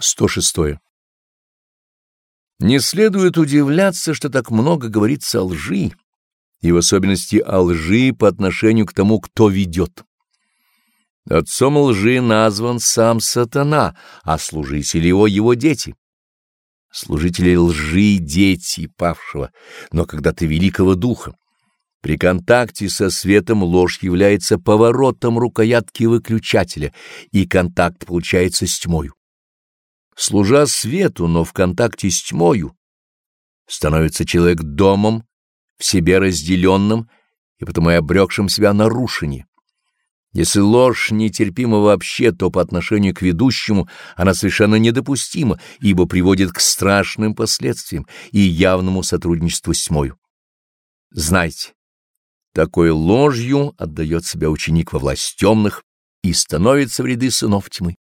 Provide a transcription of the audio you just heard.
106. Не следует удивляться, что так много говорится о лжи, и в особенности о лжи по отношению к тому, кто ведет. Отцом лжи назван сам сатана, а служители его — его дети. Служители лжи — дети павшего, но когда-то великого духа. При контакте со светом ложь является поворотом рукоятки выключателя, и контакт получается с тьмою служа свету, но в контакте с тьмою, становится человек домом, в себе разделенным и потому и обрекшим себя на рушение. Если ложь нетерпима вообще, то по отношению к ведущему она совершенно недопустима, ибо приводит к страшным последствиям и явному сотрудничеству с тьмою. Знайте, такой ложью отдает себя ученик во власть темных и становится в ряды сынов тьмы.